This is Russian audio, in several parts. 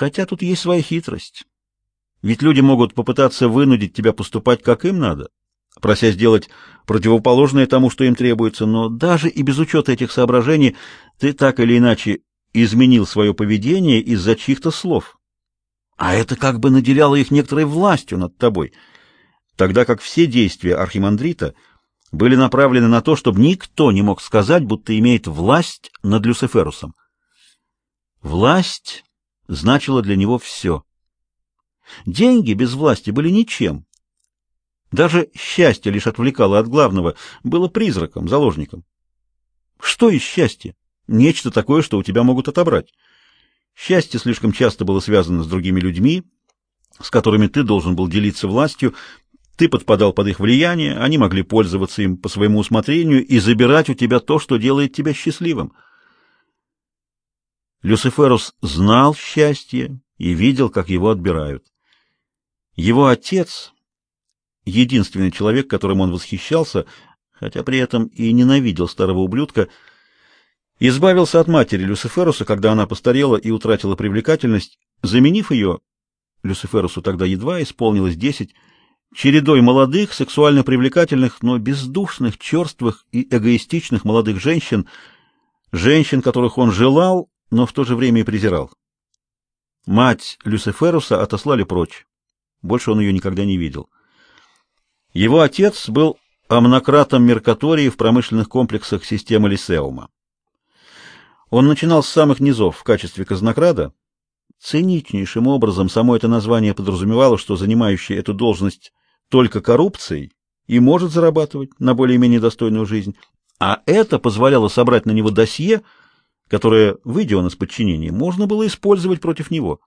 Хотя тут есть своя хитрость. Ведь люди могут попытаться вынудить тебя поступать как им надо, прося сделать противоположное тому, что им требуется, но даже и без учета этих соображений ты так или иначе изменил свое поведение из-за чьих-то слов. А это как бы наделяло их некоторой властью над тобой, тогда как все действия архимандрита были направлены на то, чтобы никто не мог сказать, будто имеет власть над Люциферусом. Власть значила для него все. Деньги без власти были ничем. Даже счастье лишь отвлекало от главного, было призраком, заложником. Что из счастья? Нечто такое, что у тебя могут отобрать. Счастье слишком часто было связано с другими людьми, с которыми ты должен был делиться властью, ты подпадал под их влияние, они могли пользоваться им по своему усмотрению и забирать у тебя то, что делает тебя счастливым. Люциферус знал счастье и видел, как его отбирают. Его отец, единственный человек, которым он восхищался, хотя при этом и ненавидел старого ублюдка, избавился от матери Люциферуса, когда она постарела и утратила привлекательность, заменив ее, Люциферусу тогда едва исполнилось десять, чередой молодых, сексуально привлекательных, но бездушных, черствых и эгоистичных молодых женщин, женщин, которых он желал, но в то же время и презирал. Мать Люциферуса отослали прочь. Больше он ее никогда не видел. Его отец был амнократом Меркатории в промышленных комплексах системы Лисеума. Он начинал с самых низов в качестве казнокрада. Циничнейшим образом само это название подразумевало, что занимающий эту должность только коррупцией и может зарабатывать на более-менее достойную жизнь, а это позволяло собрать на него досье, которое, выйдя он из подчинения, можно было использовать против него.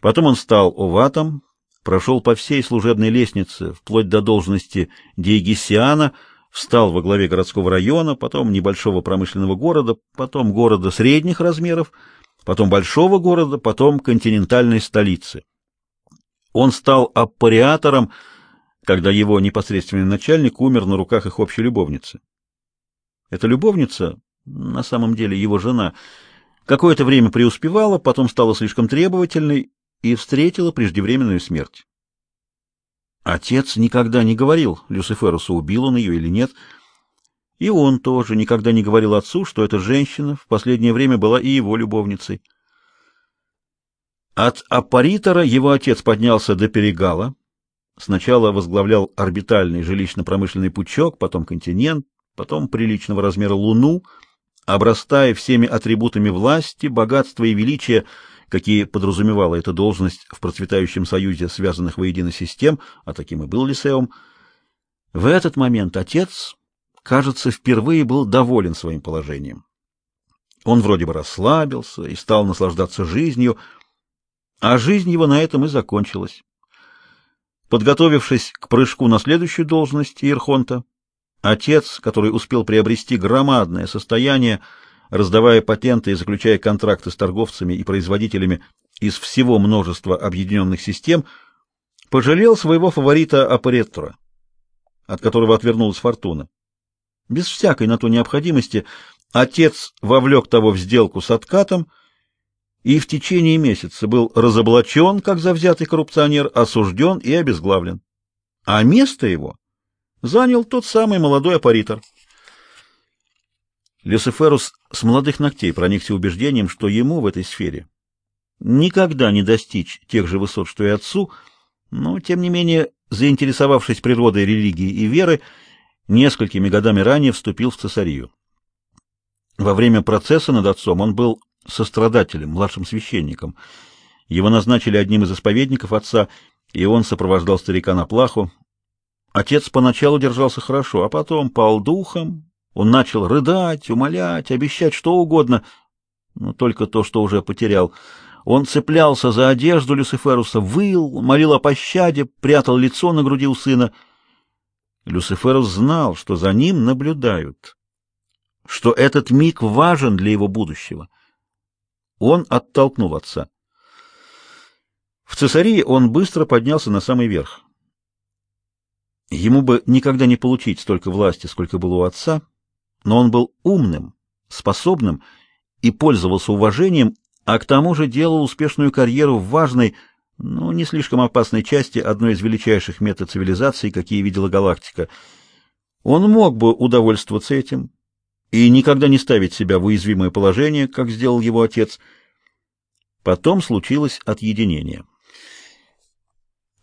Потом он стал оватом, прошел по всей служебной лестнице, вплоть до должности диегесиана, встал во главе городского района, потом небольшого промышленного города, потом города средних размеров, потом большого города, потом континентальной столицы. Он стал аппариатором, когда его непосредственный начальник умер на руках их общей любовницы. Эта любовница, на самом деле его жена, какое-то время преуспевала, потом стала слишком требовательной и встретила преждевременную смерть. Отец никогда не говорил Люциферусу, убил он ее или нет, и он тоже никогда не говорил отцу, что эта женщина в последнее время была и его любовницей. От аппаритора его отец поднялся до перегала. Сначала возглавлял орбитальный жилищно-промышленный пучок, потом континент, потом приличного размера Луну, обрастая всеми атрибутами власти, богатства и величия, какие подразумевала эта должность в процветающем союзе связанных воедино систем, а таким и был Лисеум. В этот момент отец, кажется, впервые был доволен своим положением. Он вроде бы расслабился и стал наслаждаться жизнью, а жизнь его на этом и закончилась. Подготовившись к прыжку на следующую должность Иерхонта, отец, который успел приобрести громадное состояние, раздавая патенты и заключая контракты с торговцами и производителями из всего множества объединенных систем, пожалел своего фаворита Апареттора, от которого отвернулась фортуна. Без всякой на то необходимости отец вовлек того в сделку с откатом, и в течение месяца был разоблачен как завзятый коррупционер, осужден и обезглавлен. А место его занял тот самый молодой апаритор. Люциферус с молодых ногтей проникся убеждением, что ему в этой сфере никогда не достичь тех же высот, что и отцу, но, тем не менее, заинтересовавшись природой религии и веры, несколькими годами ранее вступил в цесарию. Во время процесса над отцом он был сострадателем, младшим священником. Его назначили одним из исповедников отца, и он сопровождал старика на плаху. Отец поначалу держался хорошо, а потом пал духом. Он начал рыдать, умолять, обещать что угодно, но только то, что уже потерял. Он цеплялся за одежду Люциферуса, выл, молил о пощаде, прятал лицо на груди у сына. Люциферус знал, что за ним наблюдают, что этот миг важен для его будущего — он оттолкнул отца. В Цесарии он быстро поднялся на самый верх. Ему бы никогда не получить столько власти, сколько было у отца, но он был умным, способным и пользовался уважением, а к тому же делал успешную карьеру в важной, но не слишком опасной части одной из величайших метацивилизаций, какие видела галактика. Он мог бы удовольствоваться этим и никогда не ставить себя в уязвимое положение, как сделал его отец. Потом случилось отъединение.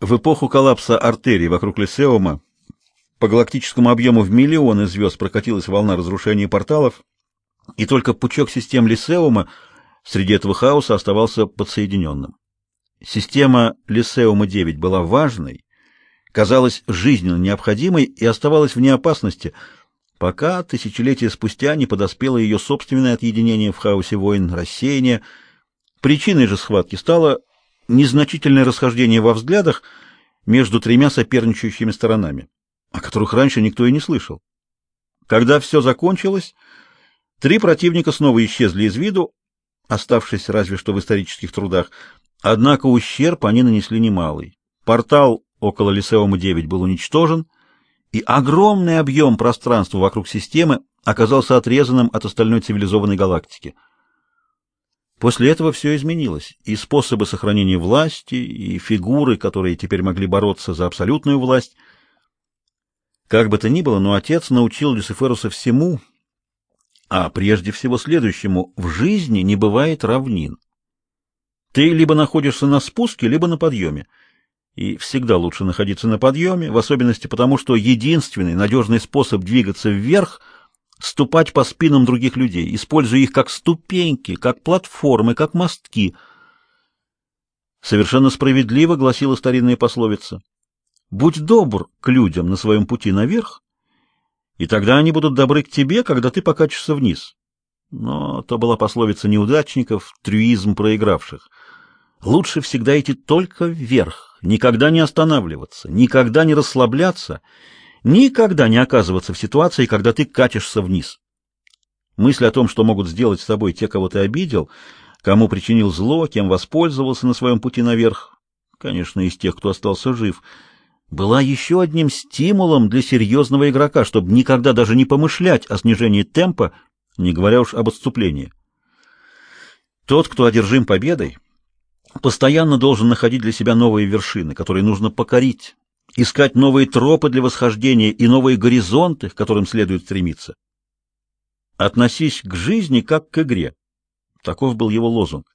В эпоху коллапса артерий вокруг Лисеума по галактическому объему в миллионы звезд прокатилась волна разрушения порталов, и только пучок систем Лисеума среди этого хаоса оставался подсоединенным. Система Лисеума-9 была важной, казалась жизненно необходимой и оставалась вне опасности, пока тысячелетия спустя не подоспело ее собственное отъединение в хаосе войн, рассеяние. Причиной же схватки стало незначительное расхождение во взглядах между тремя соперничающими сторонами о которых раньше никто и не слышал. Когда все закончилось, три противника снова исчезли из виду, оставшись разве что в исторических трудах, однако ущерб они нанесли немалый. Портал около Лисеома-9 был уничтожен, и огромный объем пространства вокруг системы оказался отрезанным от остальной цивилизованной галактики. После этого все изменилось, и способы сохранения власти, и фигуры, которые теперь могли бороться за абсолютную власть — как бы то ни было, но отец научил Люциферуса всему, а прежде всего следующему: в жизни не бывает равнин. Ты либо находишься на спуске, либо на подъеме. И всегда лучше находиться на подъеме, в особенности потому, что единственный надежный способ двигаться вверх ступать по спинам других людей, используя их как ступеньки, как платформы, как мостки. Совершенно справедливо гласила старинная пословица: Будь добр к людям на своем пути наверх, и тогда они будут добры к тебе, когда ты покатишься вниз. Но то была пословица неудачников, трюизм проигравших. Лучше всегда идти только вверх, никогда не останавливаться, никогда не расслабляться, никогда не оказываться в ситуации, когда ты катишься вниз. Мысль о том, что могут сделать с тобой те, кого ты обидел, кому причинил зло, кем воспользовался на своем пути наверх, конечно, из тех, кто остался жив — была еще одним стимулом для серьезного игрока, чтобы никогда даже не помышлять о снижении темпа, не говоря уж об отступлении. Тот, кто одержим победой, постоянно должен находить для себя новые вершины, которые нужно покорить, искать новые тропы для восхождения и новые горизонты, к которым следует стремиться. Относись к жизни как к игре. Таков был его лозунг.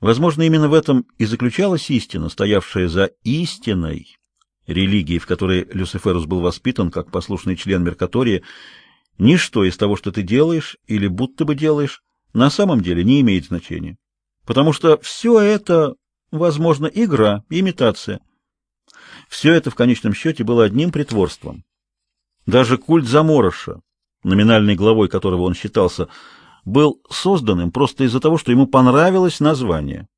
Возможно, именно в этом и заключалась истина, стоявшая за истиной религии, в которой Люциферус был воспитан как послушный член Меркатории. Ничто из того, что ты делаешь или будто бы делаешь, на самом деле не имеет значения. Потому что все это, возможно, игра, имитация. Все это в конечном счете было одним притворством. Даже культ Замороша, номинальной главой которого он считался, был созданным просто из-за того, что ему понравилось название.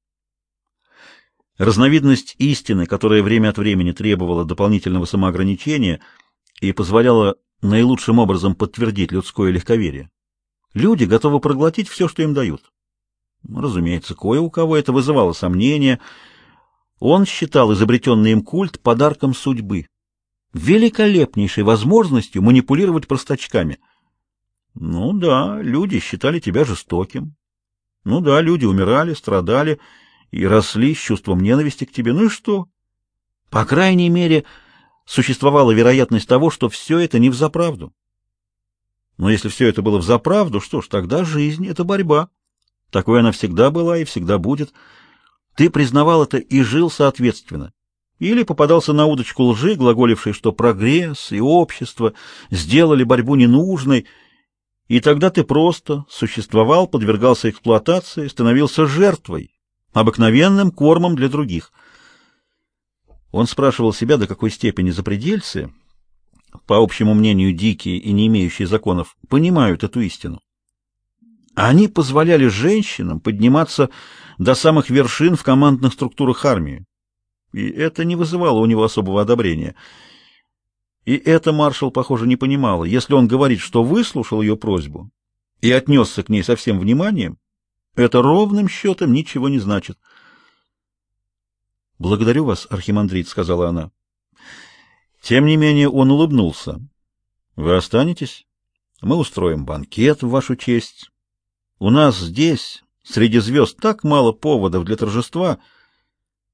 Разновидность истины, которая время от времени требовала дополнительного самоограничения и позволяла наилучшим образом подтвердить людское легковерие. Люди готовы проглотить все, что им дают. Разумеется, кое у кого это вызывало сомнения. Он считал изобретенный им культ подарком судьбы, великолепнейшей возможностью манипулировать простачками — ну да, люди считали тебя жестоким. Ну да, люди умирали, страдали и росли с чувством ненависти к тебе. Ну и что? По крайней мере, существовала вероятность того, что все это не взаправду. Но если все это было взаправду, что ж, тогда жизнь — это борьба. Такой она всегда была и всегда будет. Ты признавал это и жил соответственно. Или попадался на удочку лжи, глаголившей, что прогресс и общество сделали борьбу ненужной, и тогда ты просто существовал, подвергался эксплуатации, становился жертвой, обыкновенным кормом для других. Он спрашивал себя, до какой степени запредельцы, по общему мнению дикие и не имеющие законов, понимают эту истину. Они позволяли женщинам подниматься до самых вершин в командных структурах армии. И это не вызывало у него особого одобрения – и это маршал, похоже, не понимала. Если он говорит, что выслушал ее просьбу и отнесся к ней со всем вниманием, это ровным счетом ничего не значит. «Благодарю вас, архимандрит», — сказала она. Тем не менее он улыбнулся. «Вы останетесь? Мы устроим банкет в вашу честь. У нас здесь, Среди звезд так мало поводов для торжества —